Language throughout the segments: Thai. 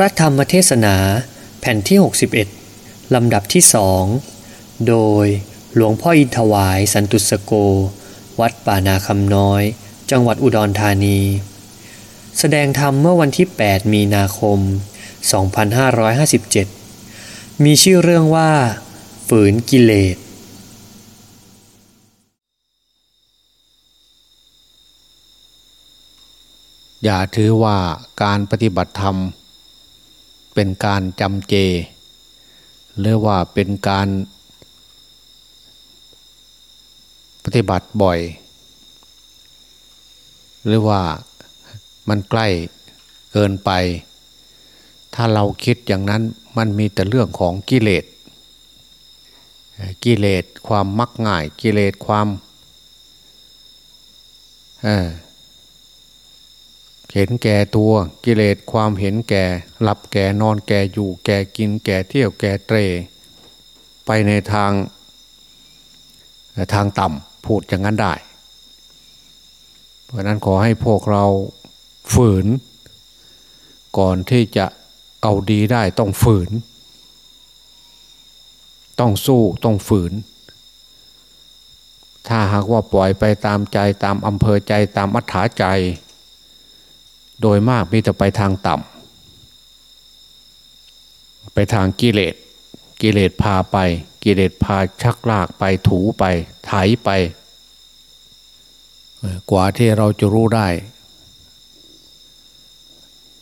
ระธรรมเทศนาแผ่นที่ 61 ลำดับที่สองโดยหลวงพ่ออินทวายสันตุสโก วัดป่านาคำน้อย จังหวัดอุดรธานี แสดงธรรมเมื่อวันที่ 8 มีนาคม 2557 มีชื่อเรื่องว่า ฝืนกิเลสอย่าถือว่าการปฏิบัติธรรม เป็นการจำเจ หรือว่าเป็นการปฏิบัติบ่อย หรือว่ามันใกล้เกินไป ถ้าเราคิดอย่างนั้นมันมีแต่เรื่องของกิเลสกิเลสความมักง่ายกิเลสความเเห็นแก่ตัวกิเลสความเห็นแก่หลับแก่นอนแก่อยู่แก่กินแก่เที่ยวแก่เตร ไปในทางทางต่ำพูดอย่างนั้นได้ เพราะนั้นขอให้พวกเราฝืน ก่อนที่จะเอาดีได้ต้องฝืน ต้องสู้ต้องฝืน ถ้าหากว่าปล่อยไปตามใจตามอำเภอใจตามอัธยาใจ โดยมากมีแต่ไปทางต่ำไปทางกิเลสกิเลสพาไป กิเลสพาชักลากไปถูไปไถไปกว่าที่เราจะรู้ได้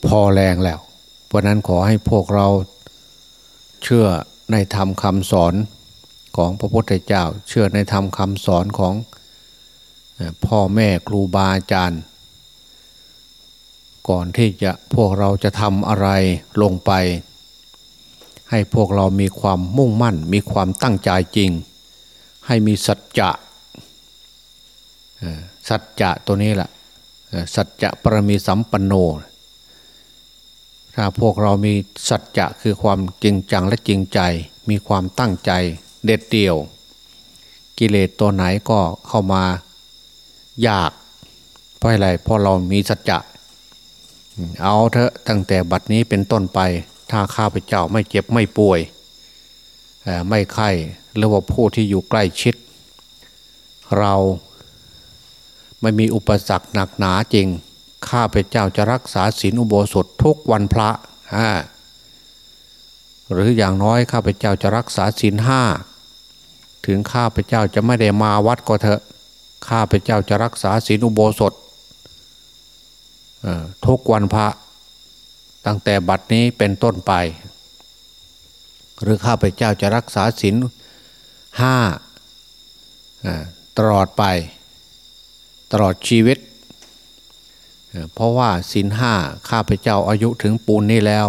พอแรงแล้ว เพราะนั้นขอให้พวกเราเชื่อในธรรมคำสอนของพระพุทธเจ้า เชื่อในธรรมคำสอนของพ่อแม่ครูบาอาจารย์ ก่อนที่จะพวกเราจะทำอะไรลงไป ให้พวกเรามีความมุ่งมั่น มีความตั้งใจจริง ให้มีสัจจะสัจจะตัวนี้แหละสัจจะปรมีสัมปันโน ถ้าพวกเรามีสัจจะคือความจริงจังและจริงใจ มีความตั้งใจเด็ดเดี่ยว กิเลสตัวไหนก็เข้ามายาก เพราะอะไรเพราะเรามีสัจจะ เอาเถอะตั้งแต่บัดนี้เป็นต้นไป ถ้าข้าพเจ้าไม่เจ็บไม่ป่วยไม่ไข้หรือว่าผู้ที่อยู่ใกล้ชิด เราไม่มีอุปสรรคหนักหนาจริง ข้าพเจ้าจะรักษาศีลอุโบสถทุกวันพระหรืออย่างน้อยข้าพเจ้าจะรักษาศีลห้าถึงข้าพเจ้าจะไม่ได้มาวัดก็เถอะ ข้าพเจ้าจะรักษาศีลอุโบสถ ทุกวันพระ ตั้งแต่บัดนี้เป็นต้นไป หรือข้าพเจ้าจะรักษาศีลห้าตลอดไป ตลอดชีวิต เพราะว่าศีลห้าข้าพเจ้าอายุถึงปูนนี้แล้ว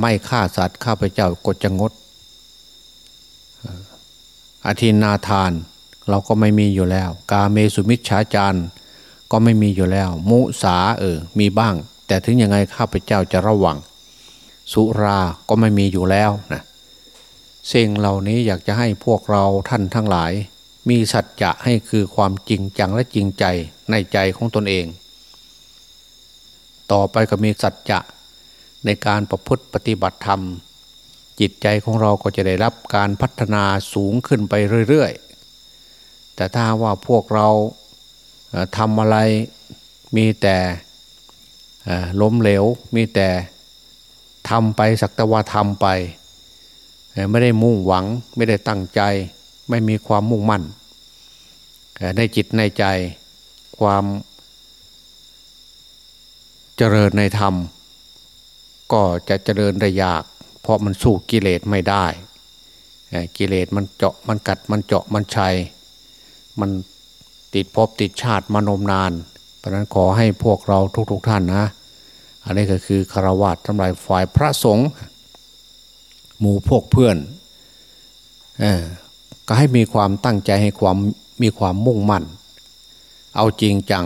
ไม่ฆ่าสัตว์ข้าพเจ้าก็จะงดอาทินนาทานเราก็ไม่มีอยู่แล้ว กาเมสุมิชฌาจาร ก็ไม่มีอยู่แล้ว มุสาเออ มีบ้าง แต่ถึงยังไงข้าพเจ้าจะระวัง สุราก็ไม่มีอยู่แล้วนะสิ่งเหล่านี้อยากจะให้พวกเราท่านทั้งหลาย มีสัจจะให้คือความจริงจังและจริงใจในใจของตนเอง ต่อไปก็มีสัจจะในการประพฤติปฏิบัติธรรม จิตใจของเราก็จะได้รับการพัฒนาสูงขึ้นไปเรื่อย ๆ แต่ถ้าว่าพวกเรา ทำอะไรมีแต่ล้มเหลว มีแต่ทำไปสักต่ว่าทำไป ไม่ได้มุ่งหวัง ไม่ได้ตั้งใจ ไม่มีความมุ่งมั่นในจิตในใจความเจริญในธรรม ก็จะเจริญได้ยาก เพราะมันสู้กิเลสไม่ได้ กิเลสมันเจาะมันกัดมันเจาะมันชัย มัน ติดภพติดชาติมานมนาน เพราะนั้นขอให้พวกเราทุกๆทท่านนะ อันนี้ก็คือคารวะทำลายฝ่ายพระสงฆ์หมู่พวกเพื่อนอก็ให้มีความตั้งใจให้ความมีความมุ่งมั่น เอาจริงจัง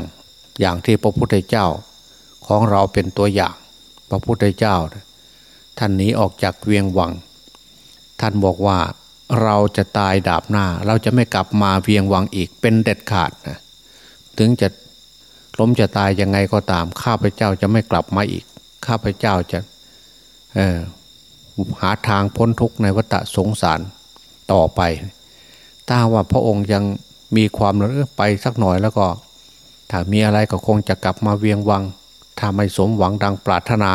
อย่างที่พระพุทธเจ้าของเราเป็นตัวอย่าง พระพุทธเจ้า ท่านหนีออกจากเวียงวัง ท่านบอกว่า เราจะตายดาบหน้า เราจะไม่กลับมาเวียงวังอีกเป็นเด็ดขาดนะถึงจะล้มจะตายยังไงก็ตาม ข้าพเจ้าจะไม่กลับมาอีก ข้าพเจ้าจะหาทางพ้นทุกข์ในวัฏสงสารต่อไป ถ้าว่าพระองค์ยังมีความเออไปสักหน่อยแล้วก็ ถ้ามีอะไรก็คงจะกลับมาเวียงวัง ถ้าไม่สมหวังดังปรารถนา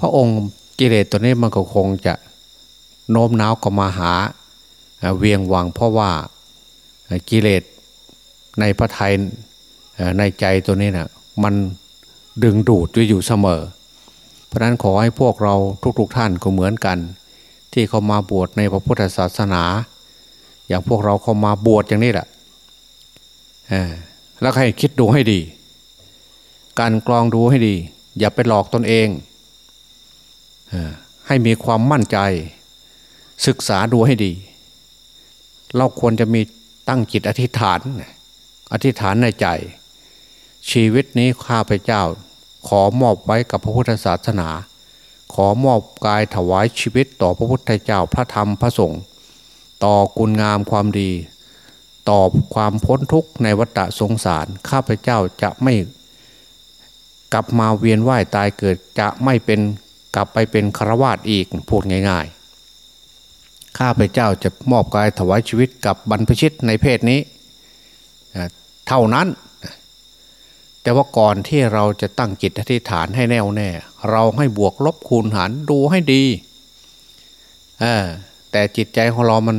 พระองค์กิเลสตัวนี้มันก็คงจะ โน้มน้าวก็มาหาเวียงวังเพราะว่ากิเลสในพระไทยในใจตัวนี้นะ่ะมันดึงดูดอยู่เสมอ เพราะนั้นขอให้พวกเราทุกๆทท่านก็เหมือนกัน ที่เขามาบวชในพระพุทธศาสนา อย่างพวกเราเขามาบวชอย่างนี้แหละแล้วให้คิดดูให้ดี การกรองดูให้ดี อย่าไปหลอกตนเองให้มีความมั่นใจ ศึกษาดูให้ดี เราควรจะมีตั้งจิตอธิษฐาน อธิษฐานในใจ ชีวิตนี้ข้าพเจ้า ขอมอบไว้กับพระพุทธศาสนา ขอมอบกายถวายชีวิตต่อพระพุทธเจ้าพระธรรมพระสงฆ์ต่อคุณงามความดี ต่อความพ้นทุกข์ในวัฏสงสาร ข้าพเจ้าจะไม่กลับมาเวียนว่ายตายเกิดจะไม่เป็นกลับไปเป็นคารวาสอีกพูดง่ายๆ ข้าพเจ้าจะมอบกายถวายชีวิตกับบรรพชิตในเพศนี้เท่านั้น แต่ว่าก่อนที่เราจะตั้งจิตอธิษฐานให้แน่วแน่ เราให้บวกลบคูณหารดูให้ดีแต่จิตใจของเรามัน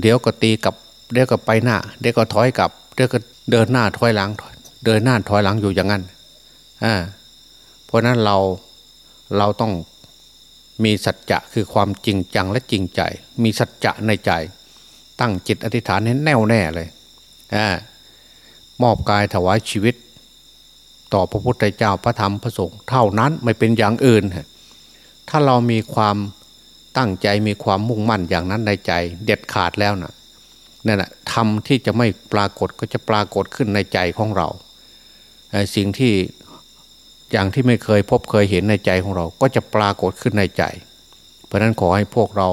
เดี๋ยวก็ตีกับเดี๋ยวก็ไปหน้า เดี๋ยวก็ถอยกลับเดี๋ยวก็เดินหน้าถอยหลังเดินหน้าถอยหลังอยู่อย่างนั้นเพราะนั้นเราเราต้อง มีสัจจะคือความจริงจังและจริงใจ มีสัจจะในใจ ตั้งจิตอธิษฐานให้แน่วแน่เลยอมอบกายถวายชีวิต ต่อพระพุทธเจ้าพระธรรมพระสงฆ์เท่านั้นไม่เป็นอย่างอื่น ถ้าเรามีความตั้งใจมีความมุ่งมั่นอย่างนั้นในใจ เด็ดขาดแล้วนะ่ะนั่นแหละธรรมที่จะไม่ปรากฏก็จะปรากฏขึ้นในใจของเรา สิ่งที่ อย่างที่ไม่เคยพบเคยเห็นในใจของเรา ก็จะปรากฏขึ้นในใจ เพราะนั้นขอให้พวกเรา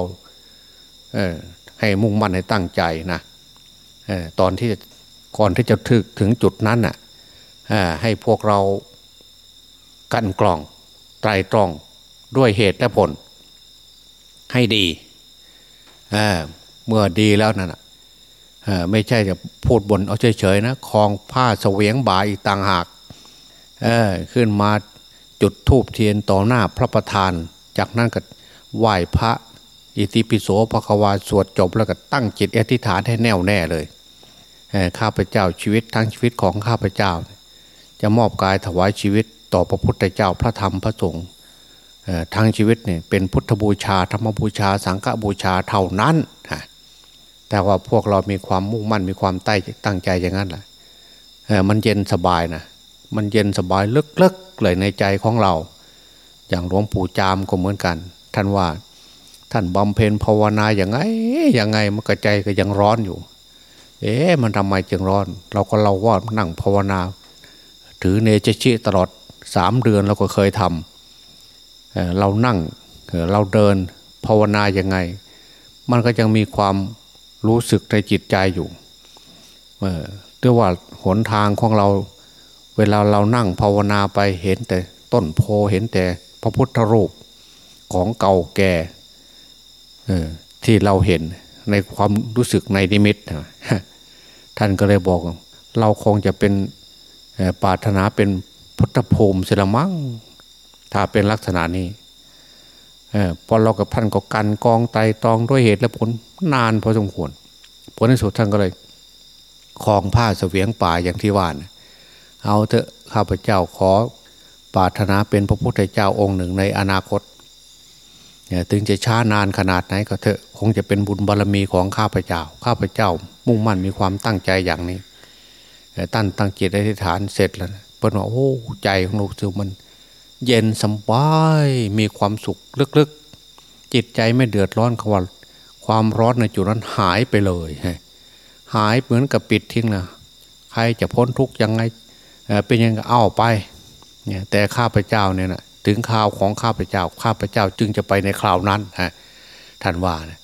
ให้มุ่งมั่นให้ตั้งใจนะตอนที่ก่อนที่จะถึงถึงจุดนั้นน่ะให้พวกเรากั้นกรองไตรตรองด้วยเหตุและผล ให้ดีเมื่อดีแล้วนั่นไม่ใช่จะพูดบนเอาเฉยๆนะคลองผ้าเสวียงบ่าอีกต่างหาก ขึ้นมาจุดทูบเทียนต่อหน้าพระประธาน จากนั้นก็ไหว้พระอิติปิโสพระควาสวดจบแล้วก็ตั้งจิตอธิษฐานให้แน่วแน่เลยข้าพเจ้าชีวิตทั้งชีวิตของข้าพเจ้า จะมอบกายถวายชีวิตต่อพระพุทธเจ้าพระธรรมพระสงฆ์ทั้งชีวิตเนี่ยเป็นพุทธบูชาธรรมบูชา สังฆบูชาเท่านั้นแต่ว่าพวกเรามีความมุ่งมั่นมีความตั้งตั้งใจอย่างนั้นแหละมันเย็นสบายนะ มันเย็นสบายลึกๆเลยในใจของเรา อย่างหลวงปู่จามก็เหมือนกัน ท่านว่าท่านบำเพ็ญภาวนาอย่างไงอย่างไงมันกระใจก็ยังร้อนอยู่ เอ๊ะมันทำไมจึงร้อน เราก็เราว่านั่งภาวนา ถือเนจชิตลอดสามเดือนเราก็เคยทำเรานั่งเราเดินภาวนาอย่างไง มันก็ยังมีความรู้สึกในจิตใจอยู่เออเรียกว่าหนทางของเรา เวลาเรานั่งภาวนาไปเห็นแต่ต้นโพเห็นแต่พระพุทธรูปของเก่าแก่ที่เราเห็นในความรู้สึกในนิมิตท่านก็เลยบอก เราคงจะเป็นปาถนาเป็นพุทธภูมิเสละมั้งถ้าเป็นลักษณะนี้พอเรากับท่านก็กันกองไตตองด้วยเหตุและผลนานพอสมควรผลในสุดท่านก็เลยคลองผ้าเสวียงป่าอย่างที่ว่าน เอาเถอะข้าพเจ้าขอปรารถนาเป็นพระพุทธเจ้าองค์หนึ่งในอนาคตเนี่ยถึงจะช้านานขนาดไหนก็เถอะคงจะเป็นบุญบารรมีของข้าพเจ้า ข้าพเจ้ามุ่งมั่นมีความตั้งใจอย่างนี้ตั้งตั้งจิตอธิษฐานเสร็จแล้วเปิดว่าโอ้ใจของลูกสือมัน เย็นสบายมีความสุขลึกๆ จิตใจไม่เดือดร้อนขวัญความร้อนในจุดนั้นหายไปเลย หายเหมือนกับปิดทิ้งนะใครจะพ้นทุกข์ยังไง เป็นยังไงเอาไปเนี่ยแต่ข้าพเจ้าเนี่ยนะถึงข่าวของข้าพเจ้า ข้าพเจ้าจึงจะไปในคราวนั้นฮะท่านว่านะ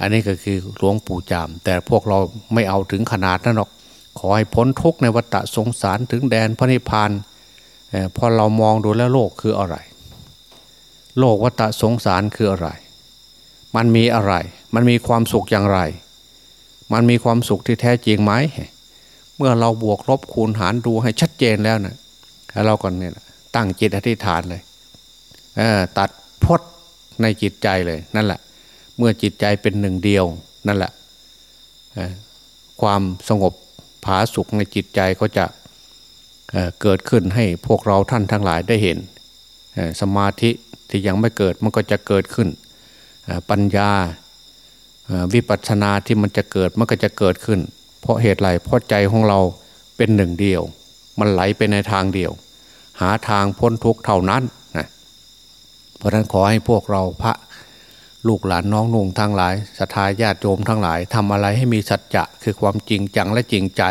อันนี้ก็คือหลวงปู่จาม แต่พวกเราไม่เอาถึงขนาดนั้นหรอกขอให้พ้นทุกในวัฏสงสารถึงแดนพระนิพพานพอเรามองดูแล้วโลกคืออะไร โลกวัฏสงสารคืออะไร มันมีอะไร มันมีความสุขอย่างไร มันมีความสุขที่แท้จริงไหม เมื่อเราบวกลบคูณหารดูให้ชัดเจนแล้วนะเราก่อนเนี่ยตั้งจิตอธิษฐานเลยตัดพดในจิตใจเลยนั่นแหละ เมื่อจิตใจเป็นหนึ่งเดียวนั่นแหละความสงบผาสุขในจิตใจก็จะเกิดขึ้นให้พวกเราท่านทั้งหลายได้เห็น สมาธิที่ยังไม่เกิดมันก็จะเกิดขึ้น ปัญญาวิปัสสนาที่มันจะเกิดมันก็จะเกิดขึ้น เพราะเหตุไรเพราะใจของเราเป็นหนึ่งเดียว มันไหลไปในทางเดียว หาทางพ้นทุกข์เท่านั้นนะเพราะนั้นขอให้พวกเราพระลูกหลานน้องนุ่งทั้งหลายศรัทธาญาติโยมทั้งหลายทำอะไรให้มีสัจจะคือความจริงจังและจริงใจ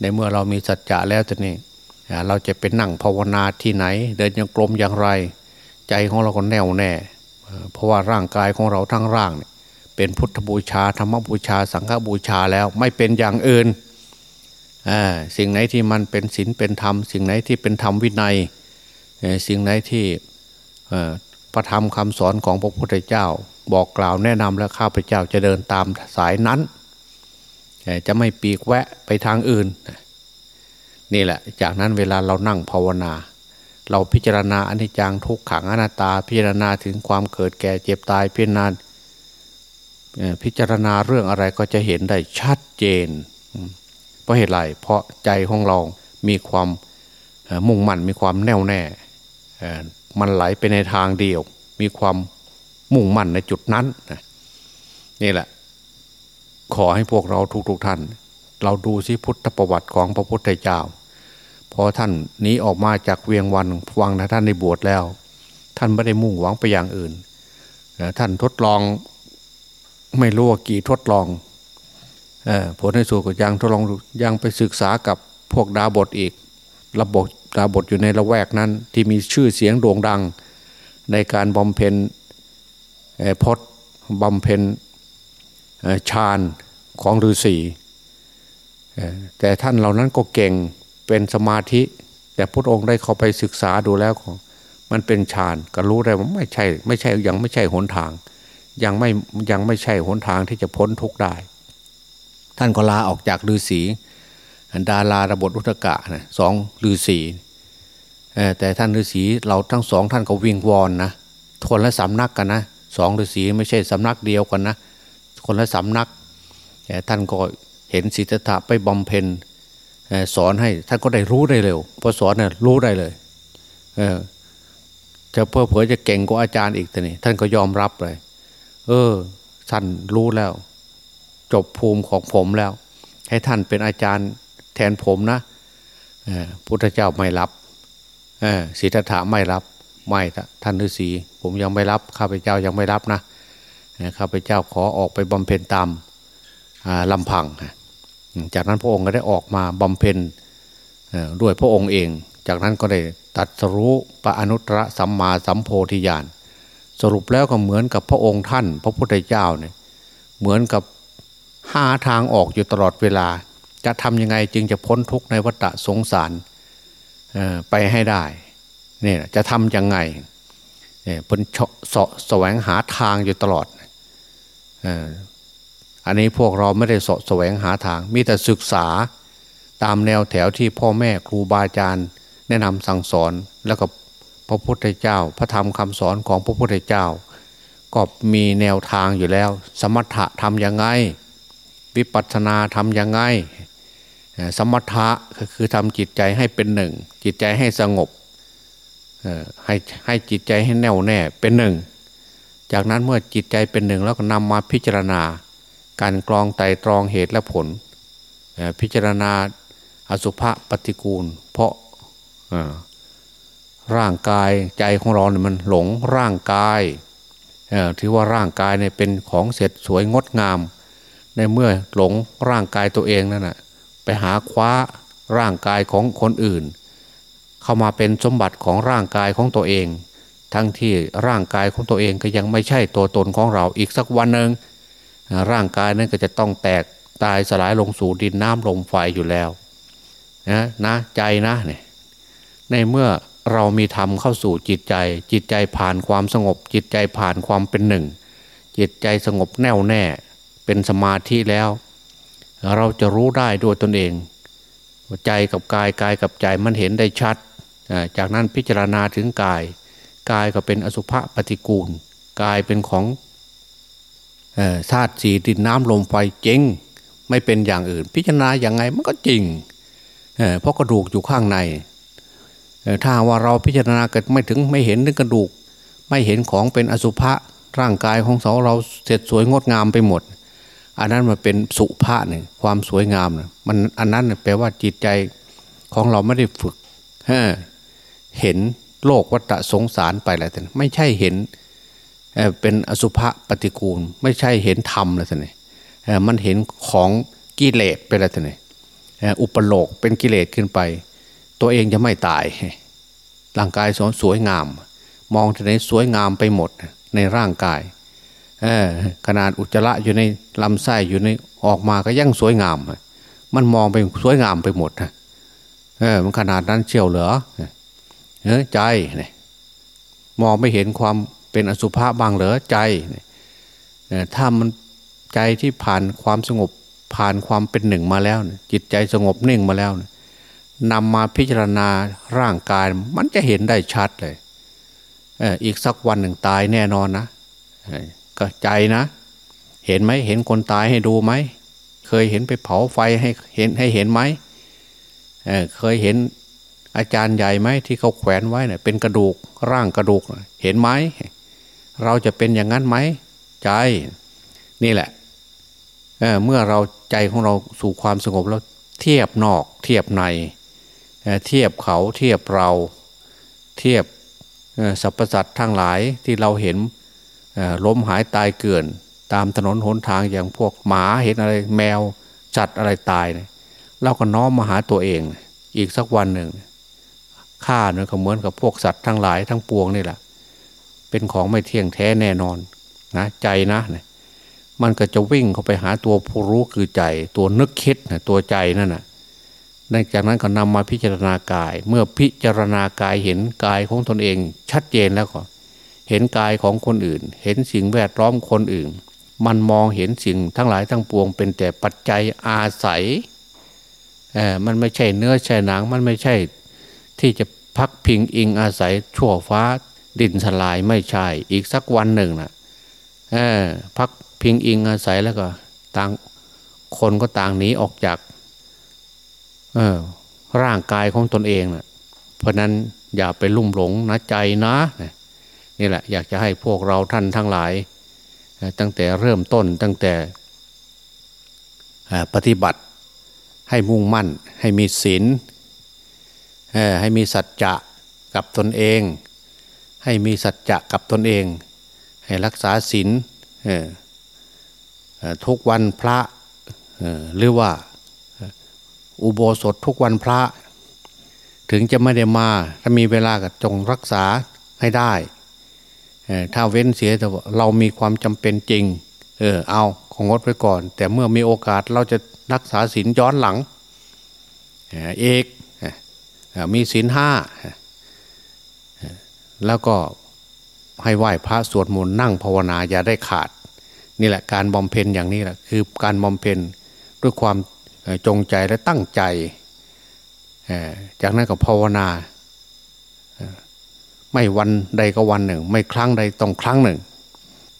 ในเมื่อเรามีสัจจะแล้วจะนี่เราจะเป็นนั่งภาวนาที่ไหน เดินยังกลมอย่างไร ใจของเราก็แน่วแน่ เพราะว่าร่างกายของเราทั้งร่างเนี่ย เป็นพุทธบูชาธรรมบูชา สังฆบูชาแล้วไม่เป็นอย่างอื่นสิ่งไหนที่มันเป็นศีลเป็นธรรม สิ่งไหนที่เป็นธรรมวินัยสิ่งไหนที่พระธรรมคำสอนของพระพุทธเจ้า บอกกล่าวแนะนำแล้วข้าพเจ้าจะเดินตามสายนั้น จะไม่ปีกแวะไปทางอื่น นี่แหละ จากนั้นเวลาเรานั่งภาวนา เราพิจารณาอนิจจังทุกขังอนัตตา พิจารณาถึงความเกิดแก่เจ็บตายพิจารณา พิจารณาเรื่องอะไรก็จะเห็นได้ชัดเจน เพราะเหตุไรเพราะใจของเรา มีความมุ่งมั่นมีความแน่วแน่ มันไหลไปในทางเดียว มีความมุ่งมั่นในจุดนั้นนี่แหละ ขอให้พวกเราทุกๆทท่าน เราดูซิพุทธประวัติของพระพุทธเจ้าพอท่านนี้ออกมาจากเวียงวันวังนะท่านในบวชแล้ว ท่านไม่ได้มุ่งหวังไปอย่างอื่น ท่านทดลอง ไม่รู้ว่ากี่ทดลองผลในสุดก็ยังทดลองยังไปศึกษากับพวกดาบทอีก ระบบดาบทอยู่ในละแวกนั้น ที่มีชื่อเสียงโด่งดัง ในการบำเพ็ญพศบำเพ็ญฌานของฤาษีแต่ท่านเหล่านั้นก็เก่งเป็นสมาธิ แต่พระองค์ได้เข้าไปศึกษาดูแล้วมันเป็นฌานก็รู้ได้ว่าไม่ใช่ไม่ใช่ยังไม่ใช่หนทาง ยังไม่ยังไม่ใช่หนทางที่จะพ้นทุกข์ได้ ท่านก็ลาออกจากฤาษีดาราระบทอุตกะนะสองฤาษีแต่ท่านฤาษีเราทั้งสองท่านก็วิงวอนนะคนละสำนักกันนะสองฤาษีไม่ใช่สำนักเดียวกันนะคนละสำนักแต่ท่านก็เห็นสิทธะไปบำเพ็ญสอนให้ท่านก็ได้รู้ได้เร็วพอสอนเนี่ยรู้ได้เลยจะเพื่อเผยจะเก่งกว่าอาจารย์อีกแต่นี่ท่านก็ยอมรับเลย เออท่านรู้แล้ว จบภูมิของผมแล้ว ให้ท่านเป็นอาจารย์แทนผมนะพุทธเจ้าไม่รับศีรษะไม่รับ ไม่ท่านฤาษีผมยังไม่รับ ข้าพเจ้ายังไม่รับนะข้าพเจ้าขอออกไปบำเพ็ญตามลำพัง จากนั้นพระองค์ก็ได้ออกมาบำเพ็ญด้วยพระองค์เอง จากนั้นก็ได้ตัดสรู้ปะอนุตตรสัมมาสัมโพธิญาณ สรุปแล้วก็เหมือนกับพระองค์ท่าน พระพุทธเจ้าเนี่ยเหมือนกับหาทางออกอยู่ตลอดเวลา จะทำยังไงจึงจะพ้นทุกข์ในวัฏสงสารไปให้ได้เนี่ยจะทำยังไงเนี่ยพ้นสแสวงหาทางอยู่ตลอดอันนี้พวกเราไม่ได้สแสวงหาทาง มีแต่ศึกษาตามแนวแถวที่พ่อแม่ครูบาอาจารย์ แนะนำสั่งสอนแล้วก็ พระพุทธเจ้า พระธรรมคำสอนของพระพุทธเจ้า ก็มีแนวทางอยู่แล้ว สมถะทำยังไง วิปัสสนาทำยังไง สมถะก็คือทำจิตใจให้เป็นหนึ่ง จิตใจให้สงบให้ให้จิตใจให้แน่วแน่เป็นหนึ่ง จากนั้นเมื่อจิตใจเป็นหนึ่งแล้วก็นำมาพิจารณา การกรองไตรตรองเหตุและผล พิจารณาอสุภะปฏิกูล เพราะ ร่างกายใจของเราเนี่ยมันหลงร่างกายถือว่าร่างกายเนี่ยเป็นของเสร็จสวยงดงาม ในเมื่อหลงร่างกายตัวเองนั่นแหะไปหาคว้าร่างกายของคนอื่น เข้ามาเป็นสมบัติของร่างกายของตัวเอง ทั้งที่ร่างกายของตัวเองก็ยังไม่ใช่ตัวตนของเราอีกสักวันหนึ่งร่างกายนั้นก็จะต้องแตกตายสลายลงสู่ดินน้ำลมไฟอยู่แล้วนะนะใจนะเนี่ยในเมื่อ เรามีธรรมเข้าสู่จิตใจ จิตใจผ่านความสงบ จิตใจผ่านความเป็นหนึ่ง จิตใจสงบแน่วแน่ เป็นสมาธิแล้ว เราจะรู้ได้ด้วยตนเอง ใจกับกายกายกับใจมันเห็นได้ชัด จากนั้นพิจารณาถึงกาย กายก็เป็นอสุภะปฏิกูล กายเป็นของธาตุสีดินน้ำลมไฟจริง ไม่เป็นอย่างอื่น พิจารณาอย่างไงมันก็จริงเพราะกระดูกอยู่ข้างใน ถ้าว่าเราพิจารณาเกิดไม่ถึงไม่เห็นนึกกระดูก ไม่เห็นของเป็นอสุภะร่างกายของเราเราเสร็จสวยงดงามไปหมด อันนั้นมันเป็นสุภาษเนี่ยความสวยงามเนี่ยมันอันนั้นแปลว่าจิตใจของเราไม่ได้ฝึกเห็นโลกวัฏสงสารไปอะไรแต่ไม่ใช่เห็นเป็นอสุภะปฏิกูล ไม่ใช่เห็นธรรมเลยท่านมันเห็นของกิเลสไปแล้วท่านอุปโลกเป็นกิเลสขึ้นไป ตัวเองจะไม่ตาย ร่างกายสสวยงาม มองที่ไหนสวยงามไปหมดในร่างกายขนาดอุจจาระอยู่ในลำไส้อยู่ในออกมาก็ยังสวยงาม มันมองไปสวยงามไปหมดมันขนาดนั้นเชี่ยวเหรอเออใจมองไม่เห็นความเป็นอสุภะบางเหรอใจถ้ามันใจที่ผ่านความสงบผ่านความเป็นหนึ่งมาแล้วจิตใจสงบนิ่งมาแล้วน นำมาพิจารณาร่างกายมันจะเห็นได้ชัดเลยเอ,อีกสักวันหนึ่งตายแน่นอนนะก็ใจนะ เห็นไหมเห็นคนตายให้ดูไหมเคยเห็นไปเผาไฟให้เห็นให้เห็นไหมเเคยเห็นอาจารย์ใหญ่ไหมที่เขาแขวนไว้เนะ่ยเป็นกระดูกร่างกระดูกเห็นไหมเราจะเป็นอย่างนั้นไหมใจนี่แหละเเมื่อเราใจของเราสู่ความสงบแล้วเทียบนอกเทียบใน เทียบเขาเทียบเราเทียบสรรพสัตว์ทั้งหลายที่เราเห็นล้มหายตายเกลื่อนตามถนนหนทางอย่างพวกหมาเห็นอะไรแมวจัดอะไรตายเนี่ยเราก็น้อมมาหาตัวเอง อีกสักวันหนึ่งฆ่าเนี่ยก็เหมือนกับพวกสัตว์ทั้งหลายทั้งปวงนี่แหละ เป็นของไม่เที่ยงแท้แน่นอนนะใจนะเนี่ยมันก็จะวิ่งเข้าไปหาตัวผู้รู้คือใจ ตัวนึกคิดนะตัวใจนั่นน่ะ ดังจากนั้นก็นำมาพิจารณากาย เมื่อพิจารณากายเห็นกายของตนเองชัดเจนแล้วก็ เห็นกายของคนอื่น เห็นสิ่งแวดล้อมคนอื่น มันมองเห็นสิ่งทั้งหลายทั้งปวง เป็นแต่ปัจจัยอาศัยเออมันไม่ใช่เนื้อใช่หนัง มันไม่ใช่ที่จะพักพิงอิงอาศัย ชั่วฟ้าดินสลายไม่ใช่ อีกสักวันหนึ่งนะ่ะพักพิงอิงอาศัยแล้วก็ต่างคนก็ต่างหนีออกจาก ร่างกายของตนเองนะเพราะนั้นอย่าไปลุ่มหลงนะใจนะนี่แหละอยากจะให้พวกเราท่านทั้งหลาย ตั้งแต่เริ่มต้นตั้งแต่ปฏิบัติให้มุ่งมั่น ให้มีศีลให้มีสัจจะกับตนเอง ให้มีสัจจะกับตนเอง ให้รักษาศีลทุกวันพระหรือว่า อุโบสถทุกวันพระ ถึงจะไม่ได้มาถ้ามีเวลาก็จงรักษาให้ได้ ถ้าเว้นเสียแต่เรามีความจำเป็นจริง เออเอาของงดไว้ก่อน แต่เมื่อมีโอกาสเราจะรักษาศีลย้อนหลังเอกมีศีลห้าแล้วก็ให้ไหว้พระสวดมนต์นั่งภาวนาอย่าได้ขาด นี่แหละการบำเพ็ญอย่างนี้แหละคือการบำเพ็ญด้วยความ จงใจและตั้งใจ จากนั้นก็ภาวนา ไม่วันใดก็วันหนึ่ง ไม่ครั้งใดต้องครั้งหนึ่ง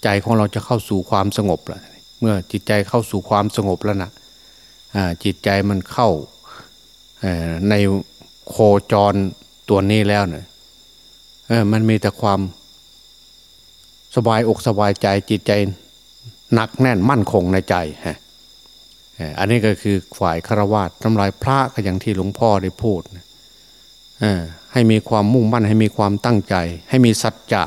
ใจของเราจะเข้าสู่ความสงบแล้วเมื่อจิตใจเข้าสู่ความสงบแล้วนะจิตใจมันเข้าในโคจรตัวนี้แล้วเนี่ยมันมีแต่ความสบายอกสบายใจจิตใจหนักแน่นมั่นคงในใจฮะ อันนี้ก็คือฝ่ายคารวะทำลายพระก็อย่างที่หลวงพ่อได้พูดให้มีความมุ่งมั่นให้มีความตั้งใจ ให้มีสัจจะ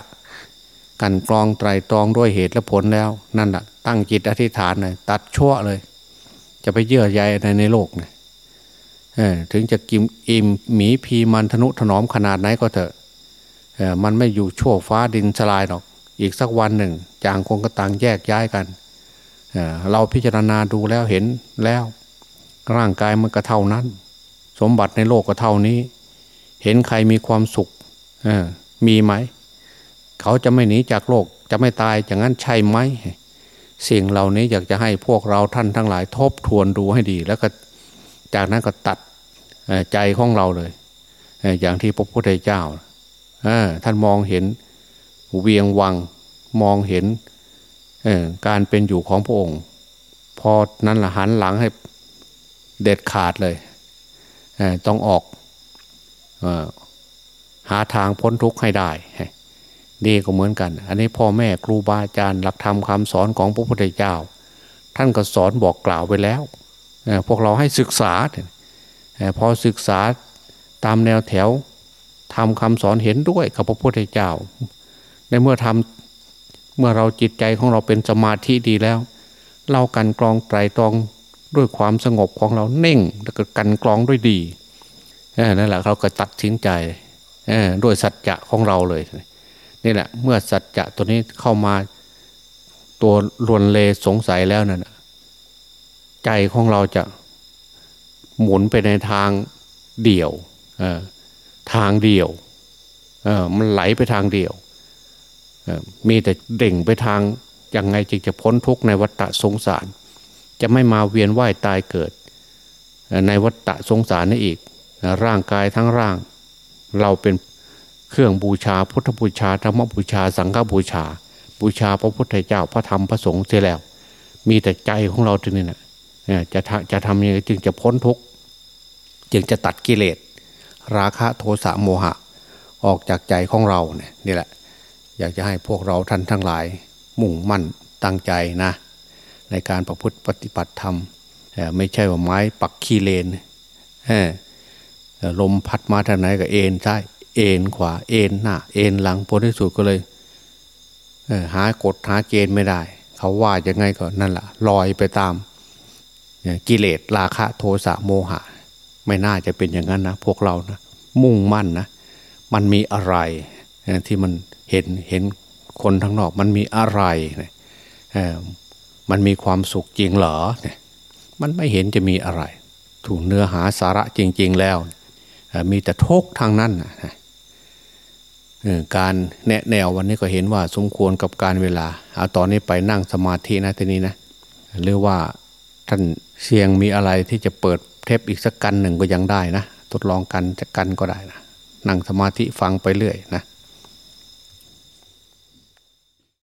กันกรองไตรตรองด้วยเหตุและผลแล้ว นั่นแหะตั้งจิตอธิษฐานเลยตัดชั่วเลย จะไปเยื่อใยในในโลกเนี่ยถึงจะกิมอิมหมีพีมันทนุถนอมขนาดไหนก็เถอะมันไม่อยู่ชั่วฟ้าดินสลายหรอก อีกสักวันหนึ่ง จางคงก็ต่างแยกย้ายกัน เราพิจารณาดูแล้วเห็นแล้ว ร่างกายมันก็เท่านั้น สมบัติในโลกก็เท่านี้ เห็นใครมีความสุขมีไหม เขาจะไม่หนีจากโลกจะไม่ตายอย่างนั้นใช่ไหมสิ่งเหล่านี้อยากจะให้พวกเราท่านทั้งหลายทบทวนดูให้ดี แล้วก็จากนั้นก็ตัดใจของเราเลย อย่างที่พระพุทธเจ้าท่านมองเห็นเวียงวังมองเห็น การเป็นอยู่ของพระองค์ พอนั้นละหันหลังให้เด็ดขาดเลยต้องออกหาทางพ้นทุกข์ให้ได้ดีก็เหมือนกัน อันนี้พ่อแม่ครูบาอาจารย์หลักธรรมคำสอนของพระพุทธเจ้า ท่านก็สอนบอกกล่าวไว้แล้วพวกเราให้ศึกษาพอศึกษาตามแนวแถวทำคำสอนเห็นด้วยกับพระพุทธเจ้า ในเมื่อทำ เมื่อเราจิตใจของเราเป็นสมาธิดีแล้ว เรากันกรองไตรตรองด้วยความสงบของเราเน่งแล้วก็กันกรองด้วยดีนั่นแหละเราก็ตัดสินใจด้วยสัจจะของเราเลยนี่แหละ เมื่อสัจจะตัวนี้เข้ามาตัวลวนเลสงสัยแล้วนั่นใจของเราจะหมุนไปในทางเดี่ยวทางเดี่ยวมันไหลไปทางเดี่ยว มีแต่เด่งไปทางยังไงจึงจะพ้นทุกข์ในวัฏสงสาร จะไม่มาเวียนว่ายตายเกิด ในวัฏสงสารนี่อีก ร่างกายทั้งร่าง เราเป็นเครื่องบูชาพุทธบูชาธรรมบูชาสังฆบูชา บูชาพระพุทธเจ้าพระธรรมพระสงฆ์เสียแล้ว มีแต่ใจของเราทีนี้นะจะจะทำยังไงจึงจะพ้นทุกข์จึงจะตัดกิเลส ราคะโทสะโมหะ ออกจากใจของเราเนี่ยนี่แหละ อยากจะให้พวกเราท่านทั้งหลาย มุ่งมั่นตั้งใจนะ ในการประพฤติปฏิบัติธรรมไม่ใช่ว่าไม้ปักขี้เลนลมพัดมาทางไหนก็เอ็นซ้ายเอ็นขวาเอ็นหน้าเอ็นหลังผลที่สุดก็เลยหากฎหาเกณฑ์ไม่ได้ เขาว่ายังไงก็นั่นแหละลอยไปตามกิเลสราคะโทสะโมหะ ไม่น่าจะเป็นอย่างนั้นนะพวกเรานะมุ่งมั่นนะมันมีอะไรที่มัน เห็นเห็นคนทั้งนอกมันมีอะไรมันมีความสุขจริงเหรอมันไม่เห็นจะมีอะไร ถูกเนื้อหาสาระจริง ๆ แล้ว มีแต่ทุกทางนั้นนะการแนะแนววันนี้ก็เห็นว่าสมควรกับการเวลาเอาตอนนี้ไปนั่งสมาธินะทีนี้นะหรือว่าท่านเสียงมีอะไรที่จะเปิดเทปอีกสักกันหนึ่งก็ยังได้นะ ทดลองกันจะกันก็ได้นะนั่งสมาธิฟังไปเรื่อยนะ